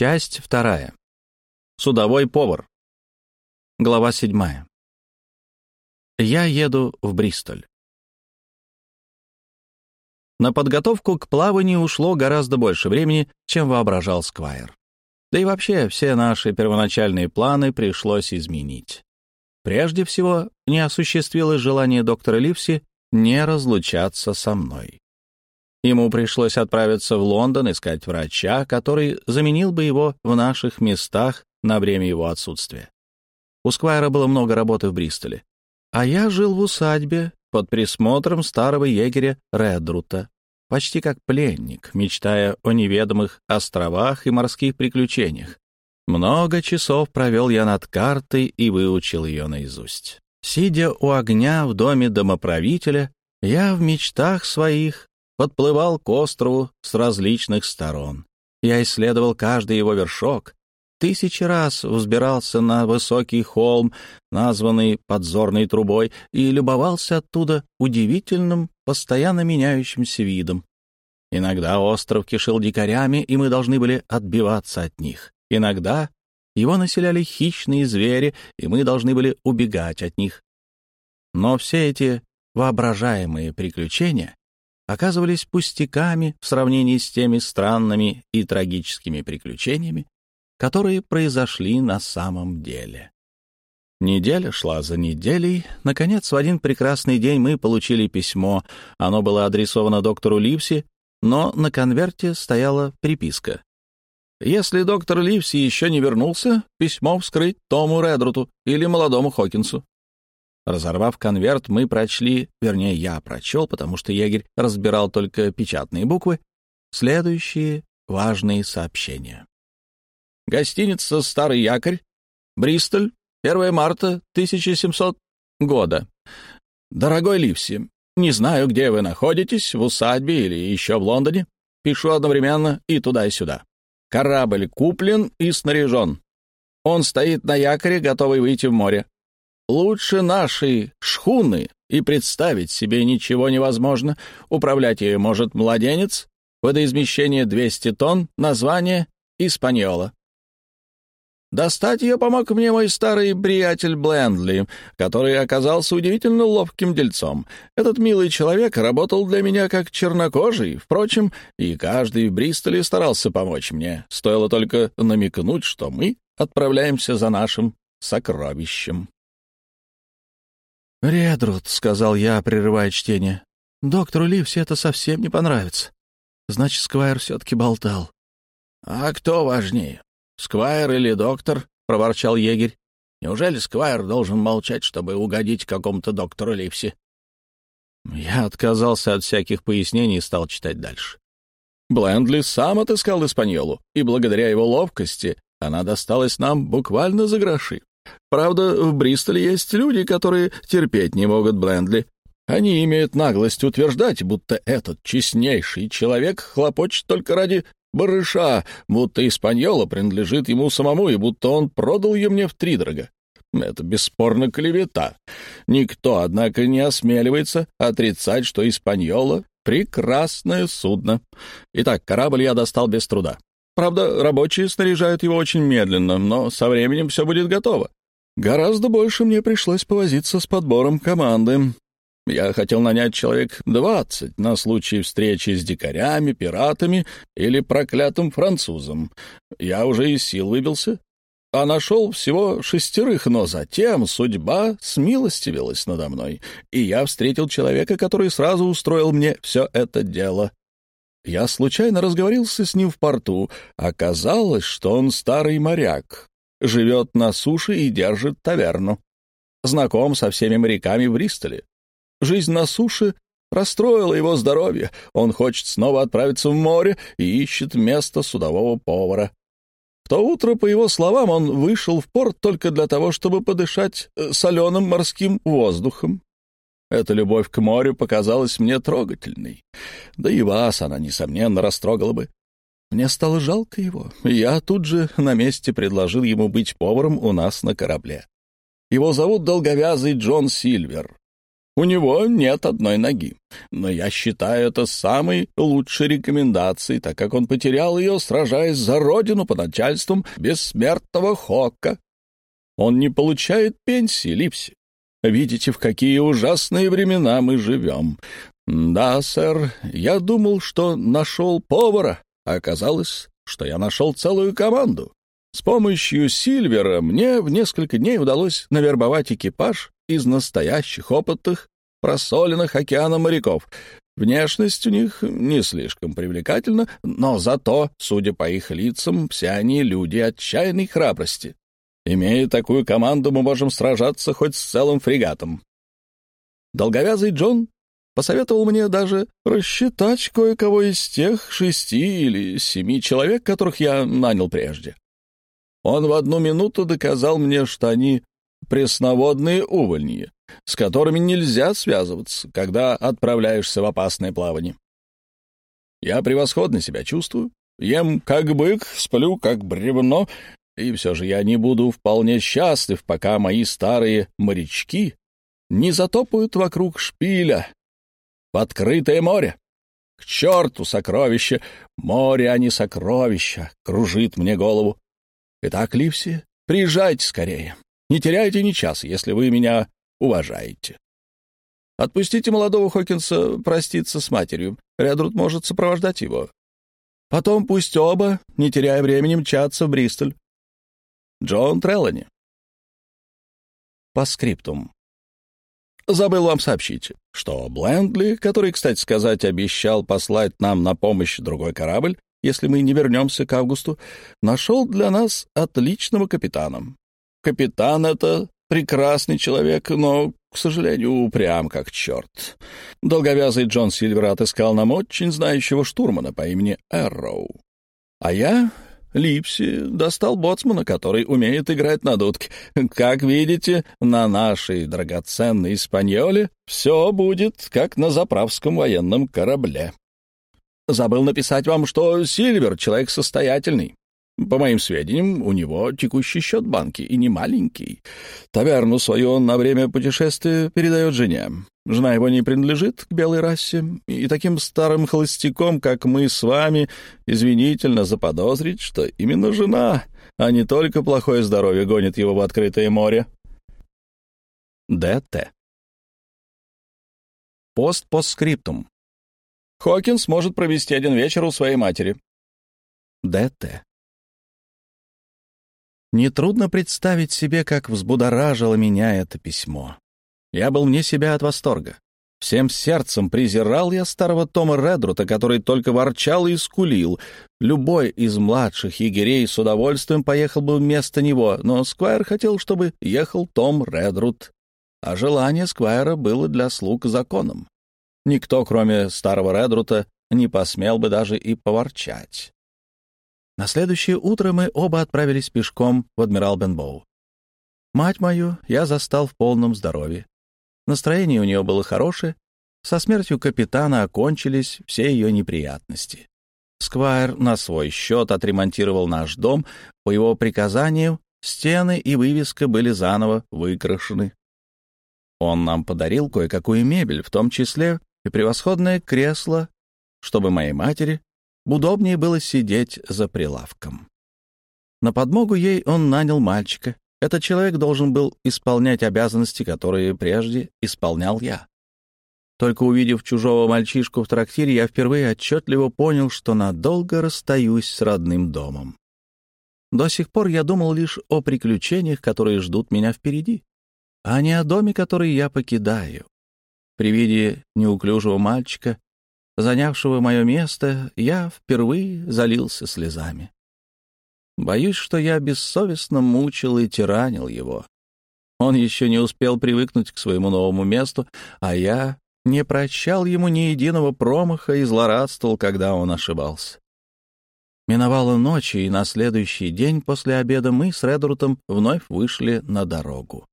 Часть вторая. Судовой повар. Глава седьмая. Я еду в Бристоль. На подготовку к плаванию ушло гораздо больше времени, чем воображал Сквайр. Да и вообще все наши первоначальные планы пришлось изменить. Прежде всего, не осуществилось желание доктора Ливси не разлучаться со мной. Ему пришлось отправиться в Лондон искать врача, который заменил бы его в наших местах на время его отсутствия. У Сквайра было много работы в Бристоле, а я жил в усадьбе под присмотром старого егеря Редрута, почти как пленник, мечтая о неведомых островах и морских приключениях. Много часов провел я над картой и выучил ее наизусть. Сидя у огня в доме домоправителя, я в мечтах своих подплывал к острову с различных сторон. Я исследовал каждый его вершок, тысячи раз взбирался на высокий холм, названный подзорной трубой, и любовался оттуда удивительным, постоянно меняющимся видом. Иногда остров кишел дикарями, и мы должны были отбиваться от них. Иногда его населяли хищные звери, и мы должны были убегать от них. Но все эти воображаемые приключения оказывались пустяками в сравнении с теми странными и трагическими приключениями, которые произошли на самом деле. Неделя шла за неделей. Наконец, в один прекрасный день мы получили письмо. Оно было адресовано доктору Ливси, но на конверте стояла приписка. «Если доктор Ливси еще не вернулся, письмо вскрыть Тому Редруту или молодому Хокинсу. Разорвав конверт, мы прочли, вернее, я прочел, потому что егерь разбирал только печатные буквы, следующие важные сообщения. Гостиница «Старый якорь», Бристоль, 1 марта 1700 года. Дорогой Ливси, не знаю, где вы находитесь, в усадьбе или еще в Лондоне. Пишу одновременно и туда, и сюда. Корабль куплен и снаряжен. Он стоит на якоре, готовый выйти в море. Лучше нашей шхуны и представить себе ничего невозможно. Управлять ею может младенец, водоизмещение 200 тонн, название «Испаньола». Достать ее помог мне мой старый приятель Блендли, который оказался удивительно ловким дельцом. Этот милый человек работал для меня как чернокожий, впрочем, и каждый в Бристоле старался помочь мне. Стоило только намекнуть, что мы отправляемся за нашим сокровищем. «Редрут», — сказал я, прерывая чтение. «Доктору Ливси это совсем не понравится. Значит, Сквайр все-таки болтал». «А кто важнее, Сквайр или доктор?» — проворчал егерь. «Неужели Сквайр должен молчать, чтобы угодить какому-то доктору Ливси?» Я отказался от всяких пояснений и стал читать дальше. Блендли сам отыскал Испаньолу, и благодаря его ловкости она досталась нам буквально за гроши. Правда, в Бристоле есть люди, которые терпеть не могут Блендли. Они имеют наглость утверждать, будто этот честнейший человек хлопочет только ради барыша, будто Испаньола принадлежит ему самому и будто он продал ее мне втридорога. Это бесспорно клевета. Никто, однако, не осмеливается отрицать, что Испаньола — прекрасное судно. Итак, корабль я достал без труда. Правда, рабочие снаряжают его очень медленно, но со временем все будет готово. Гораздо больше мне пришлось повозиться с подбором команды. Я хотел нанять человек двадцать на случай встречи с дикарями, пиратами или проклятым французом. Я уже из сил выбился, а нашел всего шестерых, но затем судьба смилостивилась надо мной, и я встретил человека, который сразу устроил мне все это дело. Я случайно разговорился с ним в порту. Оказалось, что он старый моряк, живет на суше и держит таверну. Знаком со всеми моряками в Бристоле. Жизнь на суше расстроила его здоровье. Он хочет снова отправиться в море и ищет место судового повара. В то утро, по его словам, он вышел в порт только для того, чтобы подышать э, соленым морским воздухом. Эта любовь к морю показалась мне трогательной. Да и вас она, несомненно, растрогала бы. Мне стало жалко его, я тут же на месте предложил ему быть поваром у нас на корабле. Его зовут долговязый Джон Сильвер. У него нет одной ноги. Но я считаю это самой лучшей рекомендацией, так как он потерял ее, сражаясь за родину под начальством бессмертного Хока. Он не получает пенсии, Липси. Видите, в какие ужасные времена мы живем. Да, сэр, я думал, что нашел повара, а оказалось, что я нашел целую команду. С помощью Сильвера мне в несколько дней удалось навербовать экипаж из настоящих опытных, просоленных океаном моряков. Внешность у них не слишком привлекательна, но зато, судя по их лицам, все они люди отчаянной храбрости. Имея такую команду, мы можем сражаться хоть с целым фрегатом. Долговязый Джон посоветовал мне даже рассчитать кое-кого из тех шести или семи человек, которых я нанял прежде. Он в одну минуту доказал мне, что они пресноводные увольни, с которыми нельзя связываться, когда отправляешься в опасное плавание. Я превосходно себя чувствую, ем как бык, сплю как бревно, и все же я не буду вполне счастлив, пока мои старые морячки не затопают вокруг шпиля в открытое море. К черту сокровища! Море, а не сокровища! Кружит мне голову. Итак, Ливси, приезжайте скорее. Не теряйте ни часа, если вы меня уважаете. Отпустите молодого Хокинса проститься с матерью. Редруд может сопровождать его. Потом пусть оба, не теряя времени, мчатся в Бристоль. Джон Треллани. По скриптум. Забыл вам сообщить, что Блендли, который, кстати сказать, обещал послать нам на помощь другой корабль, если мы не вернемся к августу, нашел для нас отличного капитана. Капитан — это прекрасный человек, но, к сожалению, упрям как черт. Долговязый Джон Сильвер отыскал нам очень знающего штурмана по имени Эрроу. А я Липси достал боцмана, который умеет играть на дудке. Как видите, на нашей драгоценной Испаньоле все будет, как на заправском военном корабле. Забыл написать вам, что Сильвер — человек состоятельный. По моим сведениям, у него текущий счет банки, и не маленький. Таверну свою он на время путешествия передает жене. Жена его не принадлежит к белой расе, и таким старым холостяком, как мы с вами, извинительно заподозрить, что именно жена, а не только плохое здоровье гонит его в открытое море. Д.Т. Пост постскриптум. Хокинс может провести один вечер у своей матери. Д.Т. Нетрудно представить себе, как взбудоражило меня это письмо. Я был вне себя от восторга. Всем сердцем презирал я старого Тома Редрута, который только ворчал и скулил. Любой из младших егерей с удовольствием поехал бы вместо него, но Сквайр хотел, чтобы ехал Том Редрут. А желание Сквайра было для слуг законом. Никто, кроме старого Редрута, не посмел бы даже и поворчать. На следующее утро мы оба отправились пешком в Адмирал Бенбоу. Мать мою я застал в полном здоровье. Настроение у нее было хорошее. Со смертью капитана окончились все ее неприятности. Сквайр на свой счет отремонтировал наш дом. По его приказанию стены и вывеска были заново выкрашены. Он нам подарил кое-какую мебель, в том числе и превосходное кресло, чтобы моей матери удобнее было сидеть за прилавком. На подмогу ей он нанял мальчика. Этот человек должен был исполнять обязанности, которые прежде исполнял я. Только увидев чужого мальчишку в трактире, я впервые отчетливо понял, что надолго расстаюсь с родным домом. До сих пор я думал лишь о приключениях, которые ждут меня впереди, а не о доме, который я покидаю. При виде неуклюжего мальчика занявшего мое место, я впервые залился слезами. Боюсь, что я бессовестно мучил и тиранил его. Он еще не успел привыкнуть к своему новому месту, а я не прощал ему ни единого промаха и злорадствовал, когда он ошибался. Миновала ночь, и на следующий день после обеда мы с Редрутом вновь вышли на дорогу.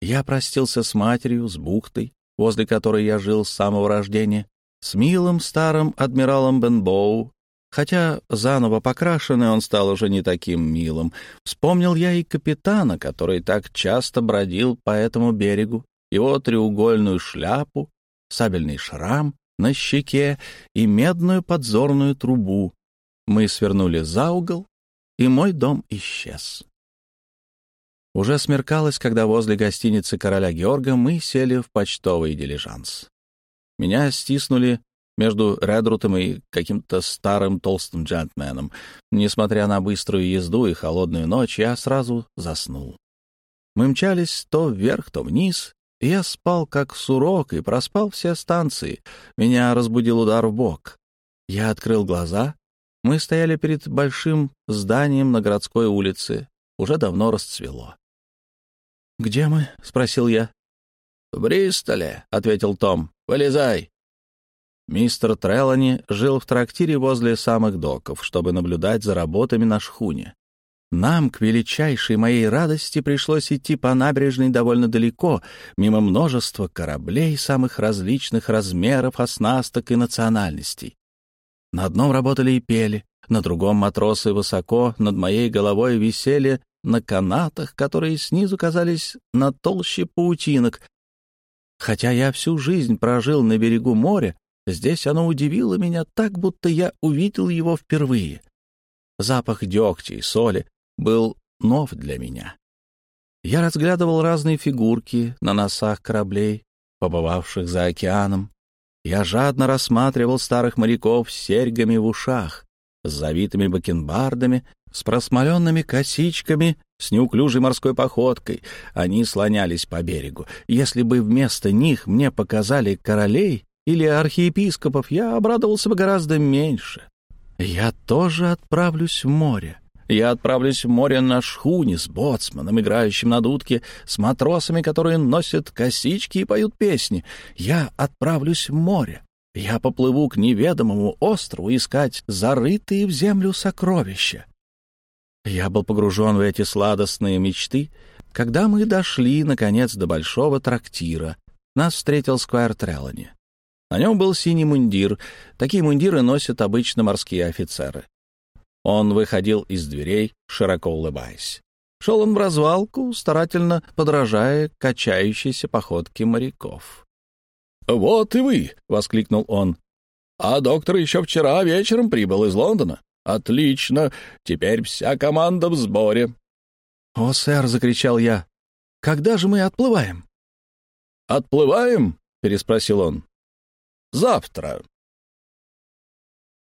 Я простился с матерью, с бухтой, возле которой я жил с самого рождения, с милым старым адмиралом Бенбоу, хотя заново покрашенный он стал уже не таким милым. Вспомнил я и капитана, который так часто бродил по этому берегу, его треугольную шляпу, сабельный шрам на щеке и медную подзорную трубу. Мы свернули за угол, и мой дом исчез. Уже смеркалось, когда возле гостиницы короля Георга мы сели в почтовый дилижанс. Меня стиснули между Редрутом и каким-то старым толстым джентльменом. Несмотря на быструю езду и холодную ночь, я сразу заснул. Мы мчались то вверх, то вниз, и я спал как сурок и проспал все станции. Меня разбудил удар в бок. Я открыл глаза. Мы стояли перед большим зданием на городской улице. Уже давно расцвело. «Где мы?» — спросил я. «В Бристоле», — ответил Том. «Вылезай». Мистер Трелани жил в трактире возле самых доков, чтобы наблюдать за работами на шхуне. Нам, к величайшей моей радости, пришлось идти по набережной довольно далеко, мимо множества кораблей самых различных размеров, оснасток и национальностей. На одном работали и пели, на другом матросы высоко над моей головой висели на канатах, которые снизу казались на толще паутинок. Хотя я всю жизнь прожил на берегу моря, Здесь оно удивило меня так, будто я увидел его впервые. Запах дегтя и соли был нов для меня. Я разглядывал разные фигурки на носах кораблей, побывавших за океаном. Я жадно рассматривал старых моряков с серьгами в ушах, с завитыми бакенбардами, с просмоленными косичками, с неуклюжей морской походкой. Они слонялись по берегу. Если бы вместо них мне показали королей, или архиепископов, я обрадовался бы гораздо меньше. Я тоже отправлюсь в море. Я отправлюсь в море на шхуне с боцманом, играющим на дудке, с матросами, которые носят косички и поют песни. Я отправлюсь в море. Я поплыву к неведомому острову искать зарытые в землю сокровища. Я был погружен в эти сладостные мечты, когда мы дошли, наконец, до большого трактира. Нас встретил Сквайр Треллани. На нем был синий мундир. Такие мундиры носят обычно морские офицеры. Он выходил из дверей, широко улыбаясь. Шел он в развалку, старательно подражая качающейся походке моряков. «Вот и вы!» — воскликнул он. «А доктор еще вчера вечером прибыл из Лондона. Отлично! Теперь вся команда в сборе». «О, сэр!» — закричал я. «Когда же мы отплываем?» «Отплываем?» — переспросил он. Завтра.